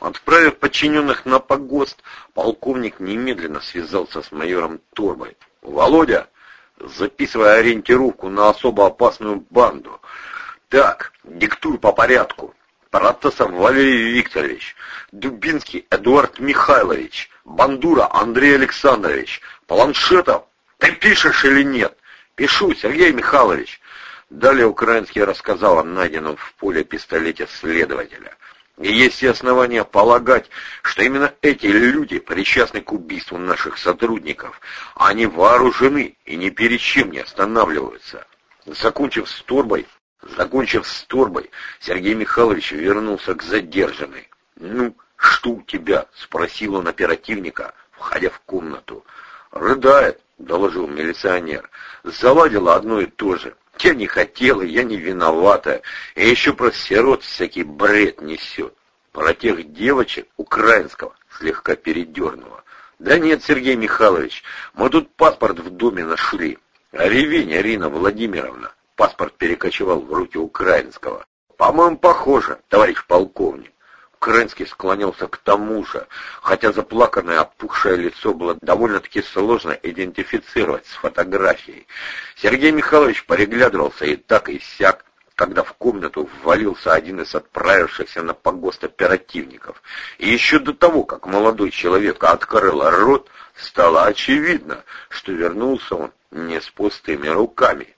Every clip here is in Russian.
Отправив подчиненных на погост, полковник немедленно связался с майором Торбой. «Володя, записывая ориентировку на особо опасную банду. Так, диктуй по порядку. Протасов Валерий Викторович, Дубинский Эдуард Михайлович, Бандура Андрей Александрович, Планшетов. Ты пишешь или нет? Пишу, Сергей Михайлович. Далее Украинский рассказал о найденном в поле пистолете следователя. И есть и основания полагать, что именно эти люди причастны к убийству наших сотрудников. Они вооружены и ни перед чем не останавливаются. Закончив с турбой, закончив с турбой, Сергей Михайлович вернулся к задержанной. «Ну, что у тебя?» — спросил он оперативника, входя в комнату. «Рыдает», — доложил милиционер. «Заладила одно и то же. Я не хотела, я не виновата. И еще про сирот всякий бред несет. Про тех девочек украинского слегка передернула. Да нет, Сергей Михайлович, мы тут паспорт в доме нашли. Ревень Арина Владимировна. Паспорт перекочевал в руки украинского. По-моему, похоже, товарищ полковник. Крынский склонился к тому же, хотя заплаканное опухшее лицо было довольно-таки сложно идентифицировать с фотографией. Сергей Михайлович переглядывался и так и сяк, когда в комнату ввалился один из отправившихся на погост оперативников. И еще до того, как молодой человек открыл рот, стало очевидно, что вернулся он не с пустыми руками.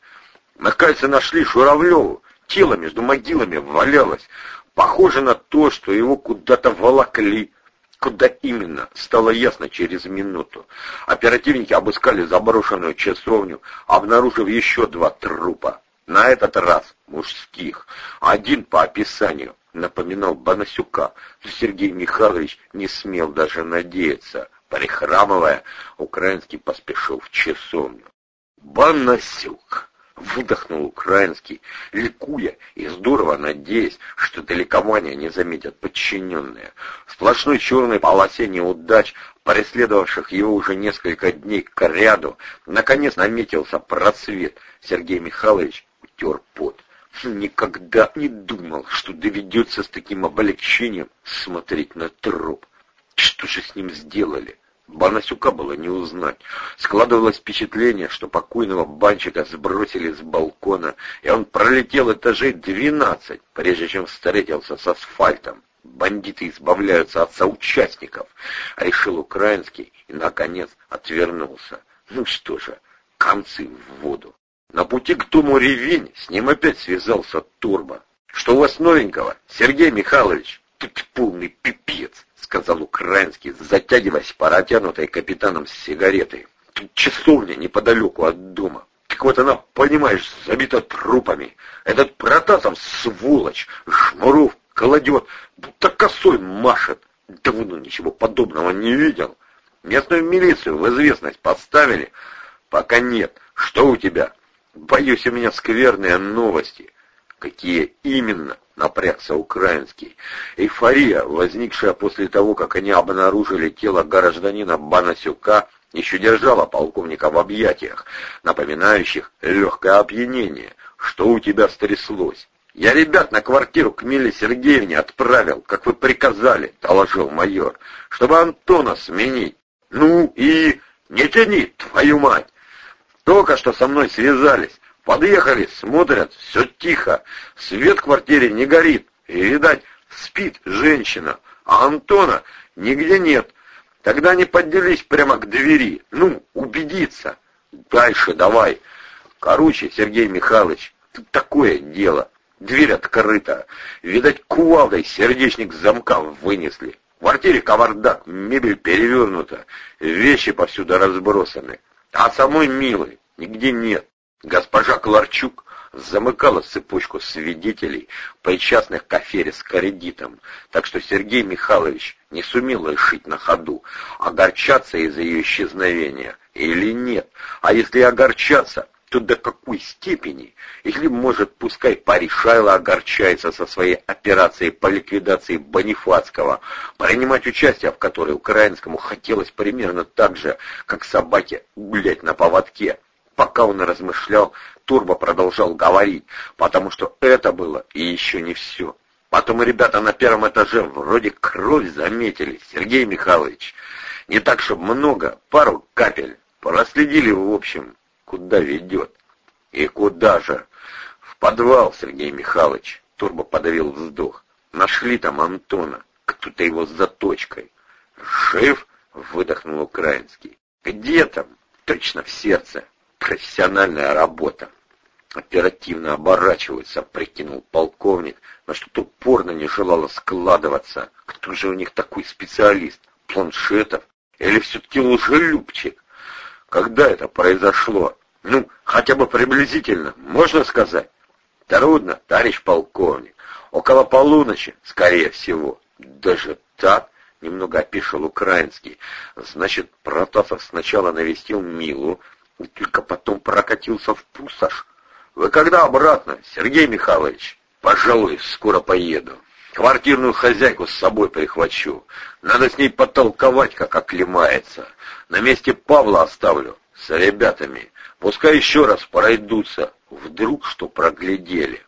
Наконец нашли Журавлеву. Тело между могилами валялось. Похоже на то, что его куда-то волокли. Куда именно, стало ясно через минуту. Оперативники обыскали заброшенную часовню, обнаружив еще два трупа. На этот раз мужских. Один по описанию напоминал Банасюка, но Сергей Михайлович не смел даже надеяться. Прихрамывая, украинский поспешил в часовню. Банасюк! Выдохнул украинский, ликуя и здорово надеясь, что далекования не заметят подчиненные. В сплошной черной полосе неудач, преследовавших его уже несколько дней к ряду, наконец наметился просвет. Сергей Михайлович утер пот. Никогда не думал, что доведется с таким облегчением смотреть на труп. Что же с ним сделали? Банасюка было не узнать. Складывалось впечатление, что покойного банчика сбросили с балкона, и он пролетел этажей двенадцать, прежде чем встретился с асфальтом. Бандиты избавляются от соучастников, решил украинский и, наконец, отвернулся. Ну что же, концы в воду. На пути к дому Ревень с ним опять связался Турбо. «Что у вас новенького, Сергей Михайлович?» «Тут полный пипец!» Сказал украинский, затягиваясь протянутой капитаном с сигаретой. Тут часовня неподалеку от дома. Так вот она, понимаешь, забита трупами. Этот Протасов, сволочь, шмуров кладет, будто косой машет. Давно ничего подобного не видел. Местную милицию в известность поставили? Пока нет. Что у тебя? Боюсь, у меня скверные новости. Какие именно? Напрягся украинский. Эйфория, возникшая после того, как они обнаружили тело гражданина Банасюка, еще держала полковника в объятиях, напоминающих легкое опьянение. Что у тебя стряслось? «Я ребят на квартиру к Миле Сергеевне отправил, как вы приказали», — доложил майор, — «чтобы Антона сменить». «Ну и... не тяни, твою мать!» «Только что со мной связались. Подъехали, смотрят, все тихо, свет в квартире не горит, и, видать, спит женщина, а Антона нигде нет. Тогда они поднялись прямо к двери, ну, убедиться. Дальше давай. Короче, Сергей Михайлович, тут такое дело. Дверь открыта. Видать, кувалдой сердечник замка вынесли. В квартире кавардак, мебель перевернута, вещи повсюду разбросаны. А самой милой нигде нет. Госпожа Кларчук замыкала цепочку свидетелей, причастных к афере с кредитом, так что Сергей Михайлович не сумел решить на ходу, огорчаться из-за ее исчезновения или нет. А если огорчаться, то до какой степени? Или, может, пускай Паришайло огорчается со своей операцией по ликвидации Бонифацкого, принимать участие в которой украинскому хотелось примерно так же, как собаке гулять на поводке. Пока он размышлял, Турбо продолжал говорить, потому что это было и еще не все. Потом ребята на первом этаже вроде кровь заметили, Сергей Михайлович. Не так, чтобы много, пару капель. Проследили, в общем, куда ведет. И куда же? В подвал, Сергей Михайлович. Турбо подавил вздох. Нашли там Антона. Кто-то его с заточкой. Жив? Выдохнул украинский. Где там? Точно в сердце. Профессиональная работа. Оперативно оборачиваются, прикинул полковник, но что-то упорно не желало складываться. Кто же у них такой специалист? Планшетов? Или все-таки лжелюбчик? Когда это произошло? Ну, хотя бы приблизительно, можно сказать? Трудно, товарищ полковник. Около полуночи, скорее всего. Даже так? Немного опишел украинский. Значит, Протасов сначала навестил Милу, и только потом прокатился в пустошь. Вы когда обратно, Сергей Михайлович? Пожалуй, скоро поеду. Квартирную хозяйку с собой прихвачу. Надо с ней потолковать, как оклемается. На месте Павла оставлю, с ребятами. Пускай еще раз пройдутся. Вдруг что проглядели.